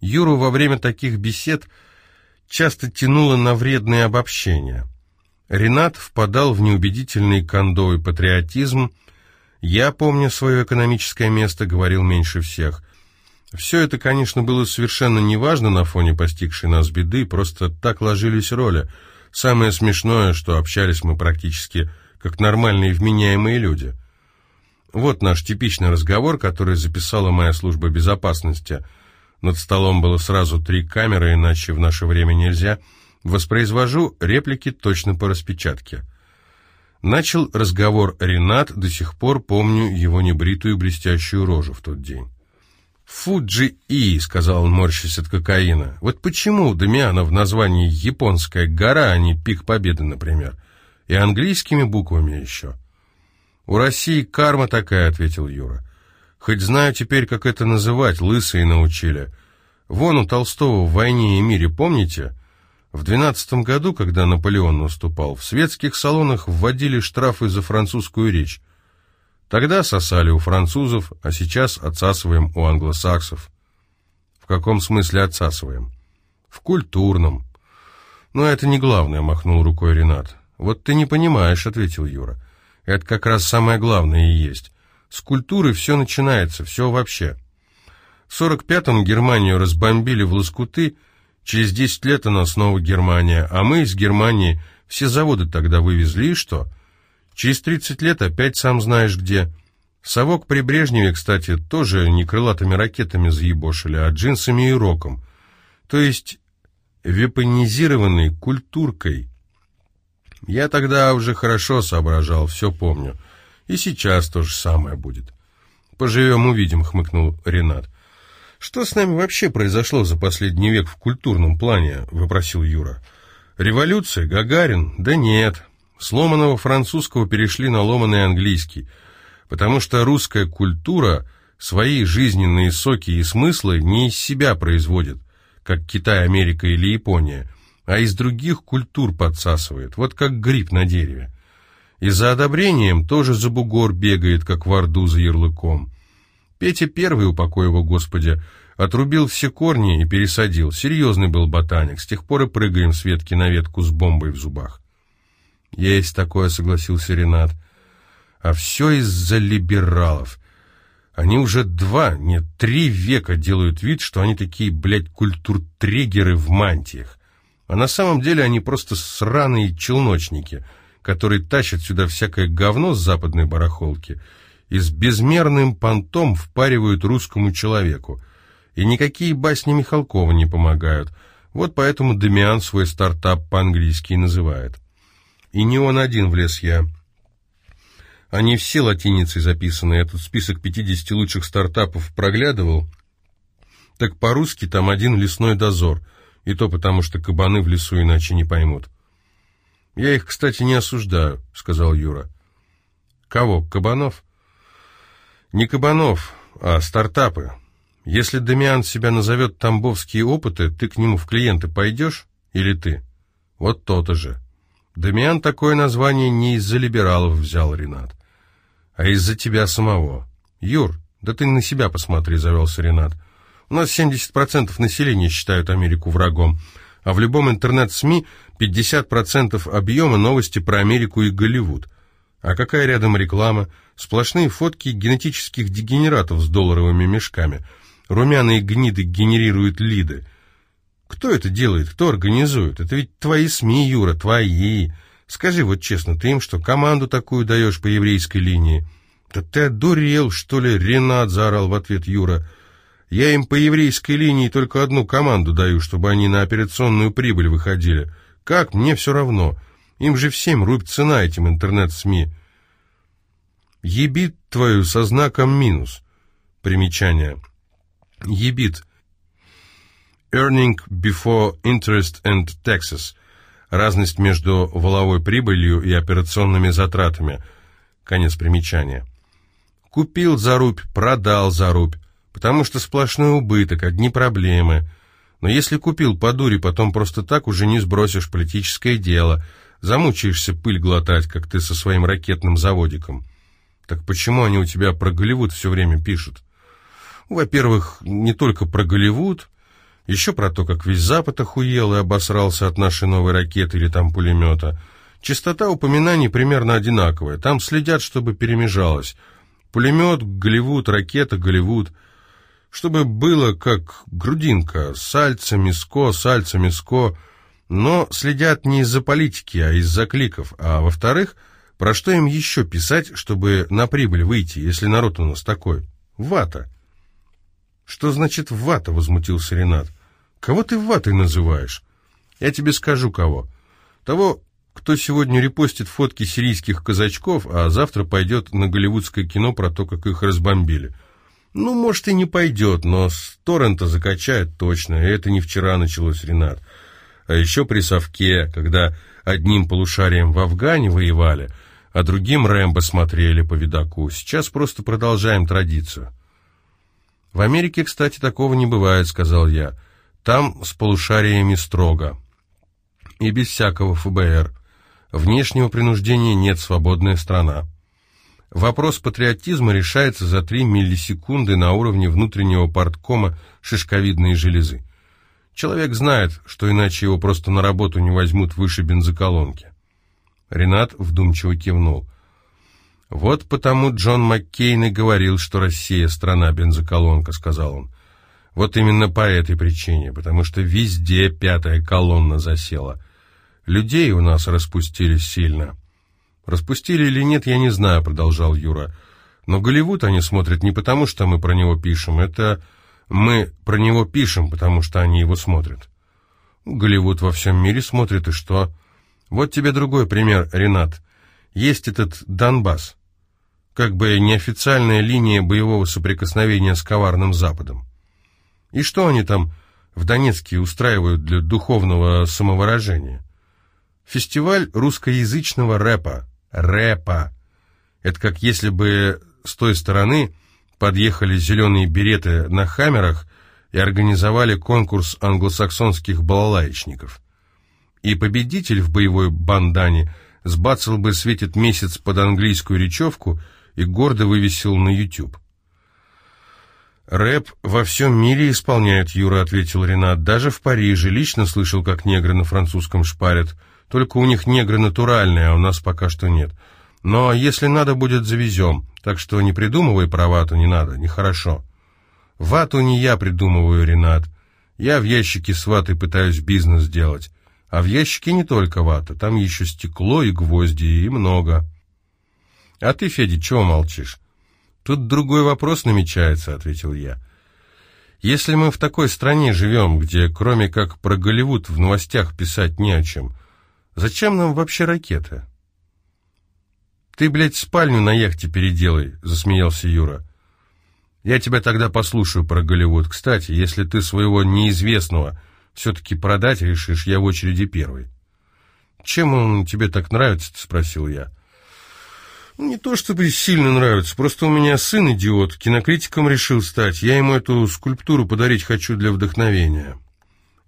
Юру во время таких бесед часто тянуло на вредные обобщения. Ренат впадал в неубедительный кондовый патриотизм. Я, помню свое экономическое место, говорил меньше всех. Все это, конечно, было совершенно неважно на фоне постигшей нас беды, просто так ложились роли. Самое смешное, что общались мы практически как нормальные вменяемые люди. Вот наш типичный разговор, который записала моя служба безопасности. Над столом было сразу три камеры, иначе в наше время нельзя. Воспроизвожу реплики точно по распечатке. Начал разговор Ренат, до сих пор помню его небритую блестящую рожу в тот день. «Фуджи-И», — сказал он, морщась от кокаина. «Вот почему Дамиана в названии «Японская гора», а не «Пик Победы», например? И английскими буквами еще». «У России карма такая», — ответил Юра. «Хоть знаю теперь, как это называть, лысые научили. Вон у Толстого в «Войне и мире», помните? В двенадцатом году, когда Наполеон наступал, в светских салонах вводили штрафы за французскую речь. Тогда сосали у французов, а сейчас отсасываем у англосаксов. В каком смысле отсасываем? В культурном. Но это не главное, махнул рукой Ренат. Вот ты не понимаешь, ответил Юра. Это как раз самое главное и есть. С культуры все начинается, все вообще. В 45-м Германию разбомбили в лоскуты, через 10 лет она снова Германия, а мы из Германии все заводы тогда вывезли, и что? Через 30 лет опять сам знаешь где. Совок при Брежневе, кстати, тоже не крылатыми ракетами заебошили, а джинсами и роком. То есть вепонизированной культуркой. Я тогда уже хорошо соображал, все помню. И сейчас то же самое будет. «Поживем, увидим», — хмыкнул Ренат. «Что с нами вообще произошло за последний век в культурном плане?» — выпросил Юра. «Революция? Гагарин? Да нет. С ломаного французского перешли на ломаный английский, потому что русская культура свои жизненные соки и смыслы не из себя производит, как Китай, Америка или Япония, а из других культур подсасывает, вот как гриб на дереве. И за одобрением тоже за бугор бегает, как в орду за ярлыком. Петя первый, упокой его Господи, отрубил все корни и пересадил. Серьезный был ботаник, с тех пор и прыгаем с ветки на ветку с бомбой в зубах. «Есть такое», — согласился Ренат. «А все из-за либералов. Они уже два, нет, три века делают вид, что они такие, блядь, культуртрегеры в мантиях. А на самом деле они просто сраные челночники, которые тащат сюда всякое говно с западной барахолки и с безмерным понтом впаривают русскому человеку. И никакие басни Михалкова не помогают. Вот поэтому Демиан свой стартап по-английски называет». И не он один влез я. Они все латиницей записаны. Я тут список 50 лучших стартапов проглядывал. Так по-русски там один лесной дозор. И то потому, что кабаны в лесу иначе не поймут. «Я их, кстати, не осуждаю», — сказал Юра. «Кого? Кабанов?» «Не кабанов, а стартапы. Если Дамиан себя назовет «Тамбовские опыты», ты к нему в клиенты пойдешь? Или ты? Вот то-то же». Дамиан такое название не из-за либералов взял, Ренат, а из-за тебя самого. Юр, да ты на себя посмотри, завелся Ренат. У нас 70% населения считают Америку врагом, а в любом интернет-СМИ 50% объема новости про Америку и Голливуд. А какая рядом реклама? Сплошные фотки генетических дегенератов с долларовыми мешками. Румяные гниды генерируют лиды. Кто это делает? Кто организует? Это ведь твои СМИ, Юра, твои. Скажи вот честно, ты им что, команду такую даешь по еврейской линии? Да ты одурел, что ли, Ренат, заорал в ответ Юра. Я им по еврейской линии только одну команду даю, чтобы они на операционную прибыль выходили. Как? Мне все равно. Им же всем рубь цена этим интернет-СМИ. Ебит твою со знаком минус. Примечание. Ебит Earning before interest and taxes. Разность между воловой прибылью и операционными затратами. Конец примечания. Купил за рубь, продал за рубь, потому что сплошной убыток, одни проблемы. Но если купил по дуре, потом просто так уже не сбросишь политическое дело, замучаешься пыль глотать, как ты со своим ракетным заводиком. Так почему они у тебя про Голливуд все время пишут? Во-первых, не только про Голливуд, Еще про то, как весь Запад охуел и обосрался от нашей новой ракеты или там пулемета. Частота упоминаний примерно одинаковая. Там следят, чтобы перемежалось. Пулемет, Голливуд, ракета, Голливуд. Чтобы было как грудинка. Сальца, миско, сальца, миско. Но следят не из-за политики, а из-за кликов. А во-вторых, про что им еще писать, чтобы на прибыль выйти, если народ у нас такой? Вата. Что значит вата, возмутился Ренат. Кого ты ватой называешь? Я тебе скажу, кого. Того, кто сегодня репостит фотки сирийских казачков, а завтра пойдет на голливудское кино про то, как их разбомбили. Ну, может, и не пойдет, но с торрента закачает точно, это не вчера началось, Ренат. А еще при совке, когда одним полушарием в Афгане воевали, а другим Рэмбо смотрели по видаку. Сейчас просто продолжаем традицию. В Америке, кстати, такого не бывает, сказал я. Там с полушариями строго. И без всякого ФБР. Внешнего принуждения нет, свободная страна. Вопрос патриотизма решается за 3 миллисекунды на уровне внутреннего порткома шишковидной железы. Человек знает, что иначе его просто на работу не возьмут выше бензоколонки. Ренат вдумчиво кивнул. «Вот потому Джон Маккейн и говорил, что Россия — страна бензоколонка», — сказал он. Вот именно по этой причине, потому что везде пятая колонна засела. Людей у нас распустили сильно. Распустили или нет, я не знаю, продолжал Юра. Но Голливуд они смотрят не потому, что мы про него пишем, это мы про него пишем, потому что они его смотрят. Голливуд во всем мире смотрит, и что? Вот тебе другой пример, Ренат. Есть этот Донбасс, как бы неофициальная линия боевого соприкосновения с коварным Западом. И что они там в Донецке устраивают для духовного самовыражения? Фестиваль русскоязычного рэпа. Рэпа. Это как если бы с той стороны подъехали зеленые береты на хаммерах и организовали конкурс англосаксонских балалаечников. И победитель в боевой бандане сбацал бы «Светит месяц» под английскую речевку и гордо вывесил на YouTube. «Рэп во всем мире исполняет Юра», — ответил Ренат. «Даже в Париже. Лично слышал, как негры на французском шпарят. Только у них негры натуральные, а у нас пока что нет. Но если надо будет, завезем. Так что не придумывай про вату, не надо, нехорошо». «Вату не я придумываю, Ренат. Я в ящике с ватой пытаюсь бизнес делать. А в ящике не только вата, там еще стекло и гвозди, и много». «А ты, Федя, чего молчишь?» «Тут другой вопрос намечается», — ответил я. «Если мы в такой стране живем, где кроме как про Голливуд в новостях писать не о чем, зачем нам вообще ракеты?» «Ты, блядь, спальню на яхте переделай», — засмеялся Юра. «Я тебя тогда послушаю про Голливуд. Кстати, если ты своего неизвестного все-таки продать решишь, я в очереди первый». «Чем он тебе так нравится?» — спросил я. Не то чтобы сильно нравится, просто у меня сын идиот, кинокритиком решил стать. Я ему эту скульптуру подарить хочу для вдохновения.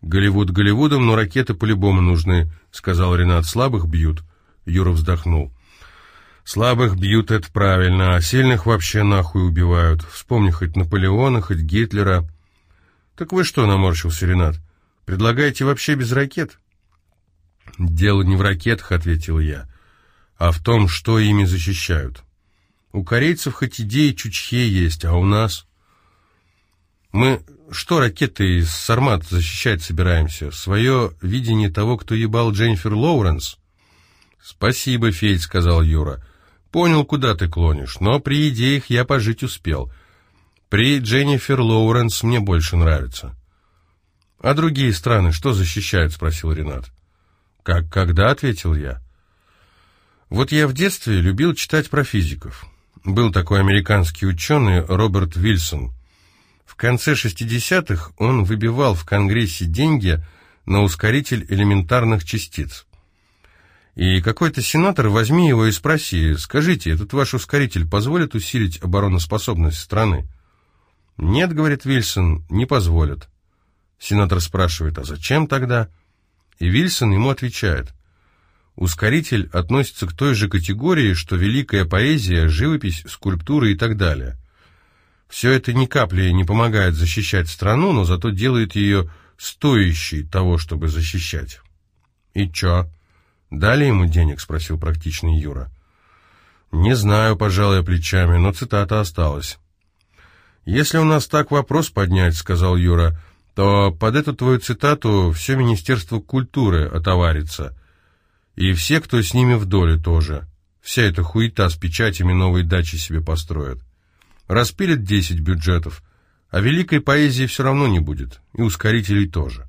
Голливуд Голливудом, но ракеты по-любому нужны, сказал Ренат. Слабых бьют. Юра вздохнул. Слабых бьют, это правильно, а сильных вообще нахуй убивают. Вспомни хоть Наполеона, хоть Гитлера. Так вы что, наморщился Ренат, предлагаете вообще без ракет? Дело не в ракетах, ответил я а в том, что ими защищают. У корейцев хоть идеи чучхе есть, а у нас... Мы что ракеты из Сармат защищать собираемся? Свое видение того, кто ебал Дженнифер Лоуренс? Спасибо, Федь, сказал Юра. Понял, куда ты клонишь, но при идеях я пожить успел. При Дженнифер Лоуренс мне больше нравится. А другие страны что защищают? спросил Ренат. Как когда? ответил я. Вот я в детстве любил читать про физиков. Был такой американский ученый Роберт Вильсон. В конце 60-х он выбивал в Конгрессе деньги на ускоритель элементарных частиц. И какой-то сенатор, возьми его и спроси, скажите, этот ваш ускоритель позволит усилить обороноспособность страны? Нет, говорит Вильсон, не позволит. Сенатор спрашивает, а зачем тогда? И Вильсон ему отвечает, Ускоритель относится к той же категории, что великая поэзия, живопись, скульптура и так далее. Все это ни капли не помогает защищать страну, но зато делает ее стоящий того, чтобы защищать. «И чё? Дали ему денег?» — спросил практичный Юра. «Не знаю, пожалуй, плечами, но цитата осталась». «Если у нас так вопрос поднять, — сказал Юра, — то под эту твою цитату все Министерство культуры отоварится. И все, кто с ними в доле тоже. Вся эта хуета с печатями новые дачи себе построят. Распилят десять бюджетов, а великой поэзии все равно не будет, и ускорителей тоже».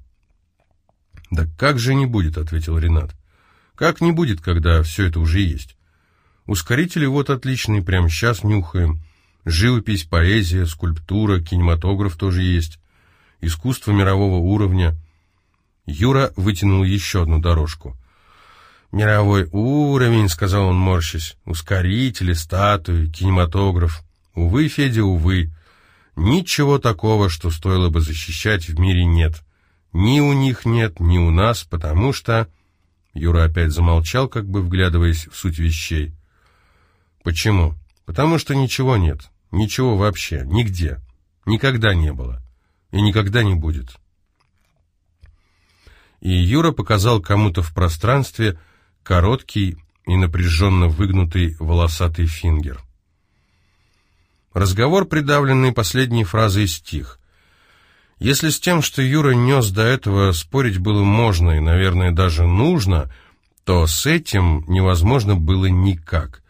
«Да как же не будет?» — ответил Ренат. «Как не будет, когда все это уже есть? Ускорители вот отличные, прямо сейчас нюхаем». Живопись, поэзия, скульптура, кинематограф тоже есть. Искусство мирового уровня. Юра вытянул еще одну дорожку. «Мировой уровень», — сказал он, морщась. «Ускорители, статуи, кинематограф. Увы, Федя, увы. Ничего такого, что стоило бы защищать, в мире нет. Ни у них нет, ни у нас, потому что...» Юра опять замолчал, как бы вглядываясь в суть вещей. «Почему?» Потому что ничего нет. Ничего вообще. Нигде. Никогда не было. И никогда не будет. И Юра показал кому-то в пространстве короткий и напряженно выгнутый волосатый фингер. Разговор, придавленный последней фразой, стих. Если с тем, что Юра нес до этого, спорить было можно и, наверное, даже нужно, то с этим невозможно было никак.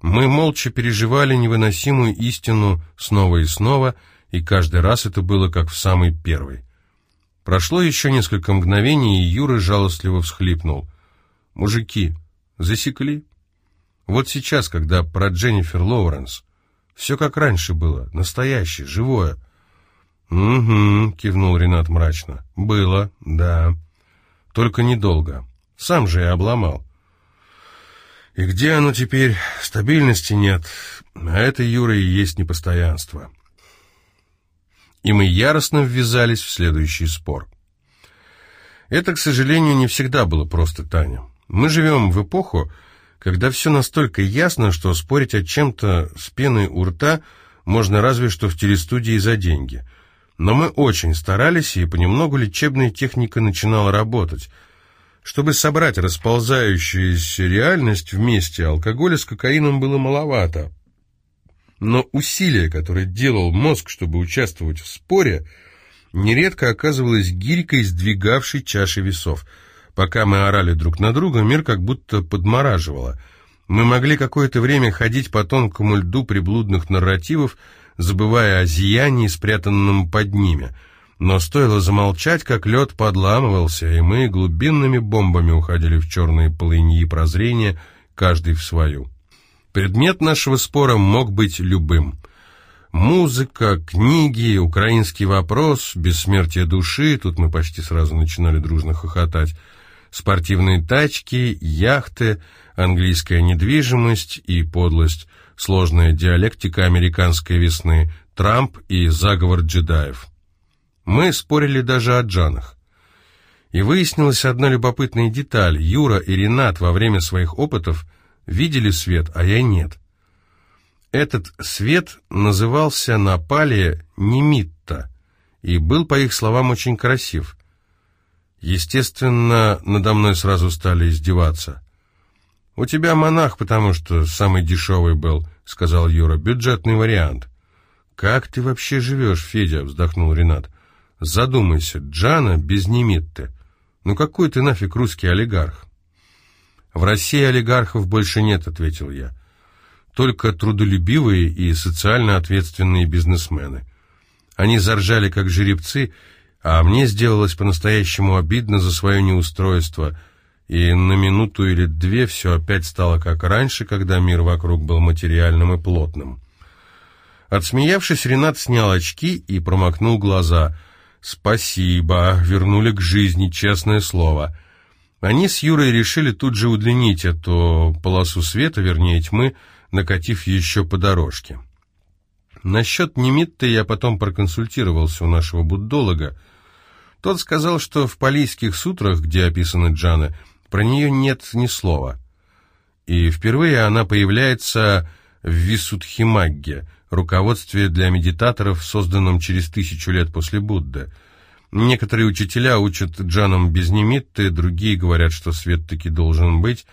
Мы молча переживали невыносимую истину снова и снова, и каждый раз это было как в самый первый. Прошло еще несколько мгновений, и Юра жалостливо всхлипнул. «Мужики, засекли?» Вот сейчас, когда про Дженнифер Лоуренс, все как раньше было, настоящее, живое. «Угу», — кивнул Ренат мрачно. «Было, да. Только недолго. Сам же и обломал. И где оно теперь? Стабильности нет. А это, Юра, и есть непостоянство. И мы яростно ввязались в следующий спор. Это, к сожалению, не всегда было просто, Таня. Мы живем в эпоху, когда все настолько ясно, что спорить о чем-то с пеной у рта можно разве что в телестудии за деньги. Но мы очень старались, и понемногу лечебная техника начинала работать – чтобы собрать расползающуюся реальность вместе, алкоголя с кокаином было маловато. Но усилие, которое делал мозг, чтобы участвовать в споре, нередко оказывалось гирькой, сдвигавшей чаши весов. Пока мы орали друг на друга, мир как будто подмораживало. Мы могли какое-то время ходить по тонкому льду приблудных нарративов, забывая о зиянии, спрятанном под ними — но стоило замолчать, как лед подламывался, и мы глубинными бомбами уходили в черные полыньи прозрения, каждый в свою. Предмет нашего спора мог быть любым. Музыка, книги, украинский вопрос, бессмертие души, тут мы почти сразу начинали дружно хохотать, спортивные тачки, яхты, английская недвижимость и подлость, сложная диалектика американской весны, Трамп и заговор джедаев. Мы спорили даже о джанах. И выяснилась одна любопытная деталь. Юра и Ренат во время своих опытов видели свет, а я нет. Этот свет назывался на пале Немитта и был, по их словам, очень красив. Естественно, надо мной сразу стали издеваться. «У тебя монах, потому что самый дешевый был», — сказал Юра, — «бюджетный вариант». «Как ты вообще живешь, Федя?» — вздохнул Ренат. Задумайся, Джана без Немитты. Ну какой ты нафиг русский олигарх? В России олигархов больше нет, ответил я. Только трудолюбивые и социально ответственные бизнесмены. Они заржали как жеребцы, а мне сделалось по-настоящему обидно за свое неустройство, и на минуту или две все опять стало как раньше, когда мир вокруг был материальным и плотным. Отсмеявшись, Ренат снял очки и промокнул глаза — «Спасибо, вернули к жизни, честное слово». Они с Юрой решили тут же удлинить эту полосу света, вернее тьмы, накатив еще по дорожке. Насчет Немитта я потом проконсультировался у нашего буддолога. Тот сказал, что в палийских сутрах, где описаны джаны, про нее нет ни слова. И впервые она появляется в Висудхимагге, руководстве для медитаторов, созданном через тысячу лет после Будды. Некоторые учителя учат джанам без немитты, другие говорят, что свет таки должен быть.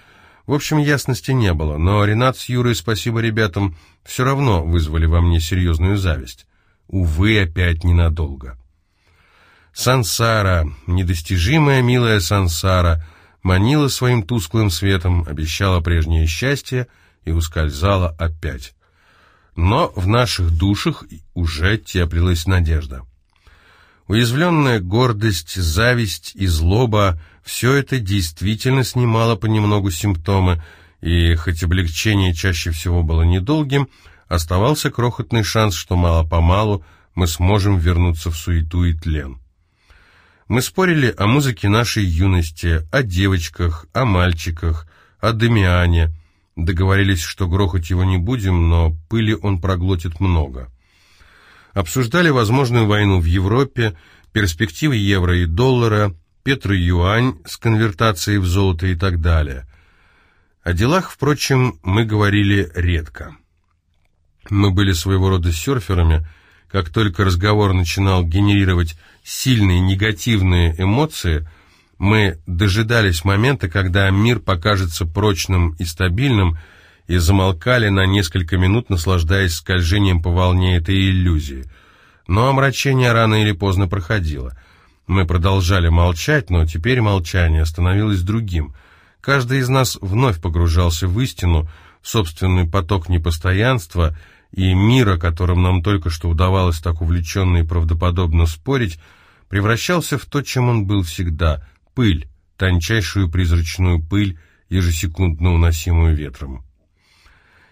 В общем, ясности не было, но Ренат с Юрой, спасибо ребятам, все равно вызвали во мне серьезную зависть. Увы, опять ненадолго. Сансара, недостижимая милая Сансара, манила своим тусклым светом, обещала прежнее счастье и ускользала опять. Но в наших душах уже теплилась надежда. Уязвленная гордость, зависть и злоба — все это действительно снимало понемногу симптомы, и хоть облегчение чаще всего было недолгим, оставался крохотный шанс, что мало-помалу мы сможем вернуться в суету и тлен. Мы спорили о музыке нашей юности, о девочках, о мальчиках, о Демиане. Договорились, что грохать его не будем, но пыли он проглотит много. Обсуждали возможную войну в Европе, перспективы евро и доллара, петро-юань с конвертацией в золото и так далее. О делах, впрочем, мы говорили редко. Мы были своего рода серферами. Как только разговор начинал генерировать сильные негативные эмоции, мы дожидались момента, когда мир покажется прочным и стабильным, и замолкали на несколько минут, наслаждаясь скольжением по волне этой иллюзии. Но омрачение рано или поздно проходило. Мы продолжали молчать, но теперь молчание становилось другим. Каждый из нас вновь погружался в истину, собственный поток непостоянства — и мир, о котором нам только что удавалось так увлеченно и правдоподобно спорить, превращался в то, чем он был всегда — пыль, тончайшую призрачную пыль, ежесекундно уносимую ветром.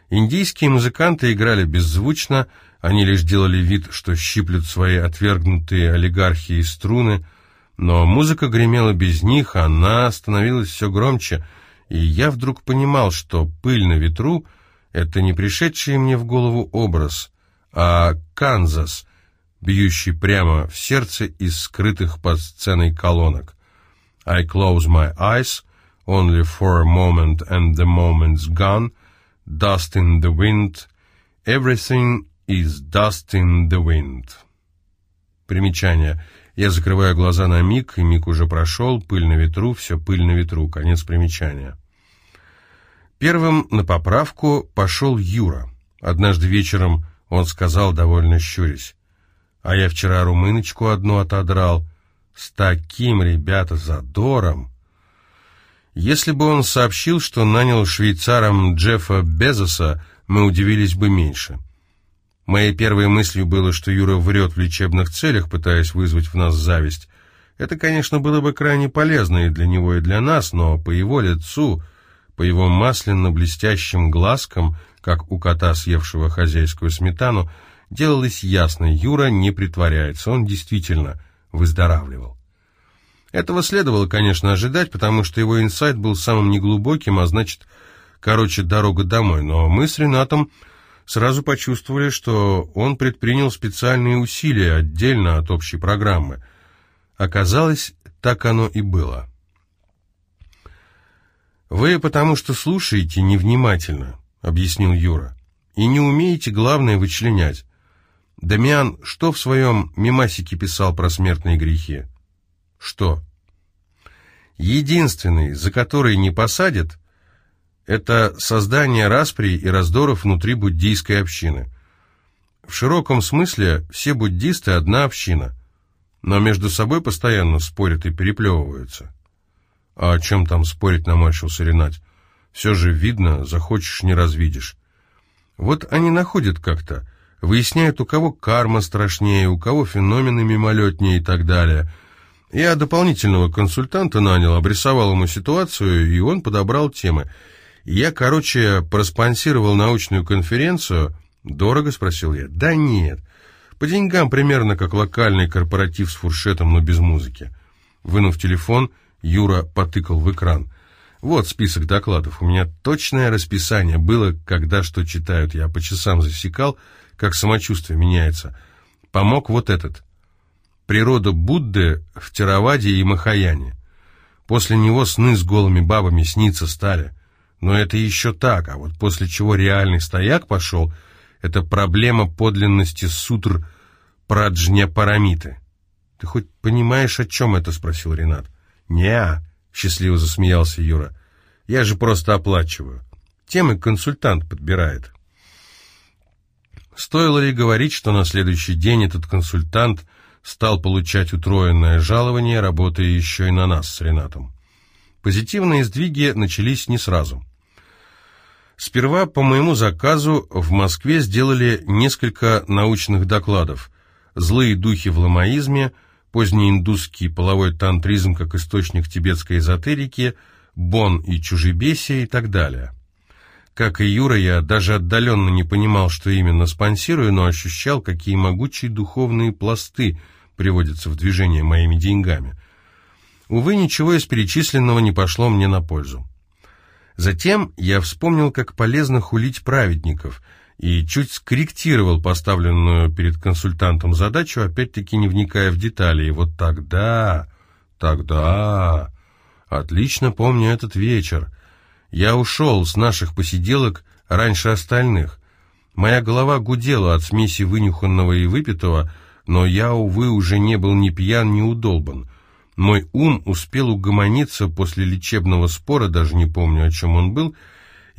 Индийские музыканты играли беззвучно, они лишь делали вид, что щиплют свои отвергнутые олигархи и струны, но музыка гремела без них, она становилась все громче, и я вдруг понимал, что пыль на ветру — это не пришедший мне в голову образ, а Канзас, бьющий прямо в сердце из скрытых под сценой колонок. I close my eyes, only for a moment and the moment's gone, dust in the wind, everything is dust in the wind. Примечание. Я закрываю глаза на миг, и миг уже прошел, пыль на ветру, все пыль на ветру. Конец примечания. Первым на поправку пошел Юра. Однажды вечером он сказал, довольно щурясь, «А я вчера румыночку одну отодрал. С таким, ребята, задором!» Если бы он сообщил, что нанял швейцаром Джеффа Безоса, мы удивились бы меньше. Моей первой мыслью было, что Юра врет в лечебных целях, пытаясь вызвать в нас зависть. Это, конечно, было бы крайне полезно и для него, и для нас, но по его лицу по его масляно-блестящим глазкам, как у кота, съевшего хозяйскую сметану, делалось ясно, Юра не притворяется, он действительно выздоравливал. Этого следовало, конечно, ожидать, потому что его инсайт был самым неглубоким, а значит, короче, дорога домой. Но мы с Ренатом сразу почувствовали, что он предпринял специальные усилия отдельно от общей программы. Оказалось, так оно и было. «Вы потому что слушаете невнимательно», — объяснил Юра, «и не умеете главное вычленять. Дамиан что в своем мемасике писал про смертные грехи?» «Что?» «Единственный, за который не посадят, это создание распри и раздоров внутри буддийской общины. В широком смысле все буддисты одна община, но между собой постоянно спорят и переплевываются». «А о чем там спорить?» — наморщился Ренат. «Все же видно, захочешь — не развидишь». Вот они находят как-то, выясняют, у кого карма страшнее, у кого феномены мимолетнее и так далее. Я дополнительного консультанта нанял, обрисовал ему ситуацию, и он подобрал темы. Я, короче, проспонсировал научную конференцию. «Дорого?» — спросил я. «Да нет. По деньгам примерно как локальный корпоратив с фуршетом, но без музыки». Вынув телефон, Юра потыкал в экран. «Вот список докладов. У меня точное расписание было, когда что читают. Я по часам засекал, как самочувствие меняется. Помог вот этот. Природа Будды в Тераваде и Махаяне. После него сны с голыми бабами снится стали. Но это еще так, а вот после чего реальный стояк пошел, это проблема подлинности сутр Праджня Парамиты. «Ты хоть понимаешь, о чем это?» — спросил Ренат. «Не-а», счастливо засмеялся Юра. «Я же просто оплачиваю. Темы консультант подбирает». Стоило ли говорить, что на следующий день этот консультант стал получать утроенное жалование, работая еще и на нас с Ренатом? Позитивные сдвиги начались не сразу. Сперва по моему заказу в Москве сделали несколько научных докладов «Злые духи в ламаизме», «Позднеиндусский половой тантризм как источник тибетской эзотерики», «Бон и чужебесие» и так далее. Как и Юра, я даже отдаленно не понимал, что именно спонсирую, но ощущал, какие могучие духовные пласты приводятся в движение моими деньгами. Увы, ничего из перечисленного не пошло мне на пользу. Затем я вспомнил, как полезно хулить праведников, и чуть скорректировал поставленную перед консультантом задачу, опять-таки не вникая в детали. И вот тогда, тогда... Отлично помню этот вечер. Я ушел с наших посиделок раньше остальных. Моя голова гудела от смеси вынюханного и выпитого, но я, увы, уже не был ни пьян, ни удолбан. Мой ум успел угомониться после лечебного спора, даже не помню, о чем он был,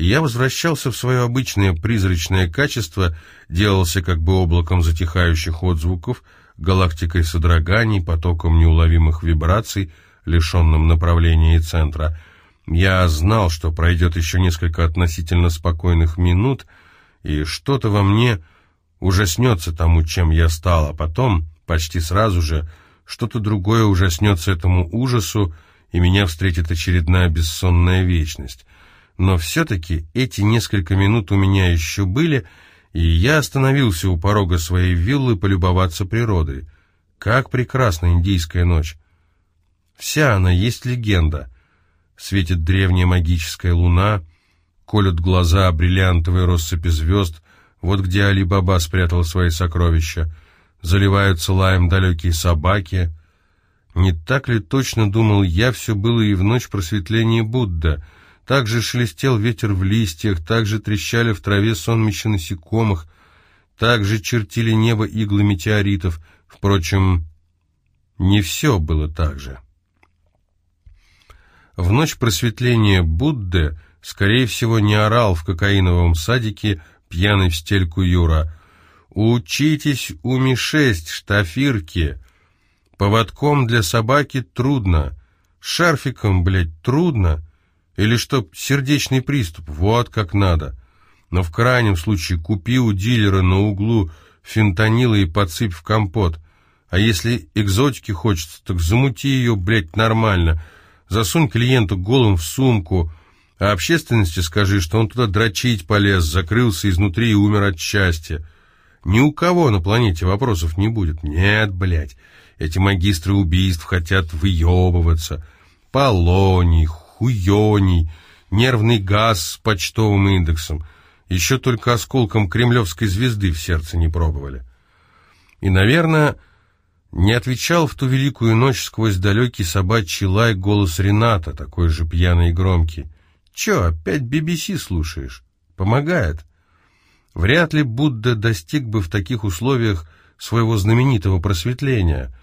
я возвращался в свое обычное призрачное качество, делался как бы облаком затихающих отзвуков, галактикой содроганий, потоком неуловимых вибраций, лишенным направления и центра — я знал, что пройдет еще несколько относительно спокойных минут, и что-то во мне ужаснется тому, чем я стал, а потом, почти сразу же, что-то другое ужаснется этому ужасу, и меня встретит очередная бессонная вечность. Но все-таки эти несколько минут у меня еще были, и я остановился у порога своей виллы полюбоваться природой. Как прекрасна индийская ночь! Вся она есть легенда — Светит древняя магическая луна, колют глаза бриллиантовые россыпи звезд, вот где Али-Баба спрятал свои сокровища, заливаются лаем далекие собаки. Не так ли точно, думал я, все было и в ночь просветления Будда. Так же шелестел ветер в листьях, так же трещали в траве сонмища насекомых, так же чертили небо иглы метеоритов. Впрочем, не все было так же. В ночь просветления Будды, скорее всего, не орал в кокаиновом садике пьяный в стельку Юра. «Учитесь у Ми-6, штафирки. Поводком для собаки трудно. Шарфиком, блядь, трудно. Или чтоб сердечный приступ, вот как надо. Но в крайнем случае купи у дилера на углу фентанила и подсыпь в компот. А если экзотики хочется, так замути ее, блядь, нормально» Засунь клиенту голым в сумку, а общественности скажи, что он туда дрочить полез, закрылся изнутри и умер от счастья. Ни у кого на планете вопросов не будет. Нет, блядь, эти магистры убийств хотят выебываться. Полоний, хуёний, нервный газ с почтовым индексом. Еще только осколком кремлевской звезды в сердце не пробовали. И, наверное, не отвечал в ту великую ночь сквозь далекий собачий лай голос Рената, такой же пьяный и громкий. «Че, опять BBC слушаешь? Помогает?» Вряд ли Будда достиг бы в таких условиях своего знаменитого просветления.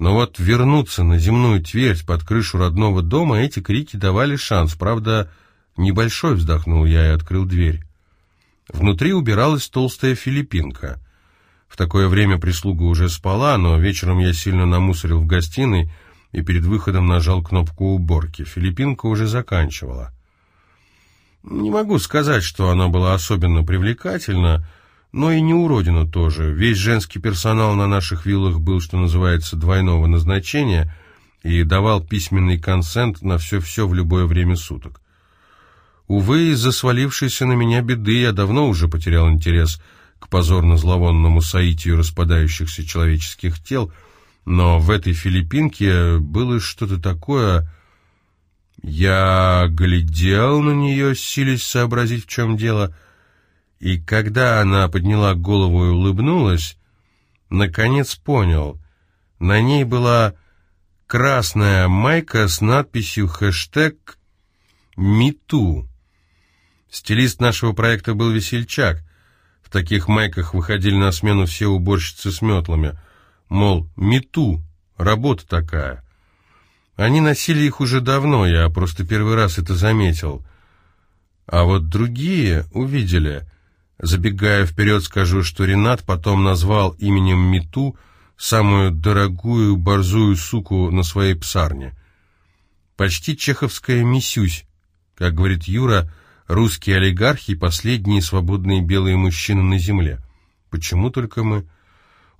Но вот вернуться на земную твердь под крышу родного дома эти крики давали шанс. Правда, небольшой вздохнул я и открыл дверь. Внутри убиралась толстая филиппинка — в такое время прислуга уже спала, но вечером я сильно намусорил в гостиной и перед выходом нажал кнопку уборки. Филиппинка уже заканчивала. Не могу сказать, что она была особенно привлекательна, но и не уродина тоже. Весь женский персонал на наших виллах был, что называется, двойного назначения и давал письменный консент на все-все в любое время суток. Увы, из-за свалившейся на меня беды я давно уже потерял интерес – к позорно-зловонному соитию распадающихся человеческих тел, но в этой филиппинке было что-то такое... Я глядел на нее, силясь сообразить, в чем дело, и когда она подняла голову и улыбнулась, наконец понял. На ней была красная майка с надписью хэштег «Миту». Стилист нашего проекта был весельчак. В таких майках выходили на смену все уборщицы с метлами. Мол, мету, работа такая. Они носили их уже давно, я просто первый раз это заметил. А вот другие увидели. Забегая вперед, скажу, что Ренат потом назвал именем Мету самую дорогую борзую суку на своей псарне. Почти чеховская «Мисюсь», как говорит Юра, русские олигархи — последние свободные белые мужчины на земле. Почему только мы?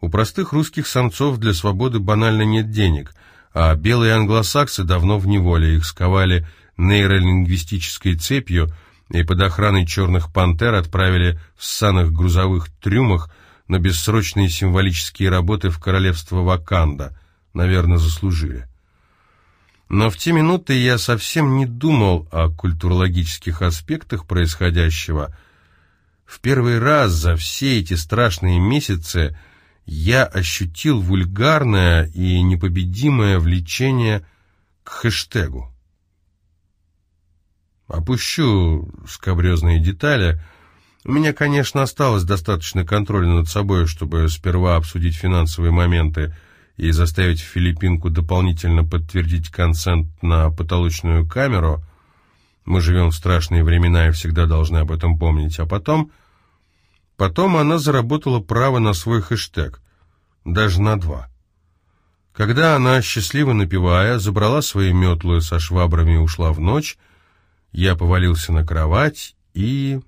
У простых русских самцов для свободы банально нет денег, а белые англосаксы давно в неволе, их сковали нейролингвистической цепью и под охраной черных пантер отправили в ссаных грузовых трюмах на бессрочные символические работы в королевство Ваканда. Наверное, заслужили. Но в те минуты я совсем не думал о культурологических аспектах происходящего. В первый раз за все эти страшные месяцы я ощутил вульгарное и непобедимое влечение к хэштегу. Опущу скабрезные детали. У меня, конечно, осталось достаточно контроля над собой, чтобы сперва обсудить финансовые моменты – и заставить Филиппинку дополнительно подтвердить консент на потолочную камеру. Мы живем в страшные времена и всегда должны об этом помнить. А потом... Потом она заработала право на свой хэштег. Даже на два. Когда она, счастливо напевая, забрала свои метлы со швабрами и ушла в ночь, я повалился на кровать и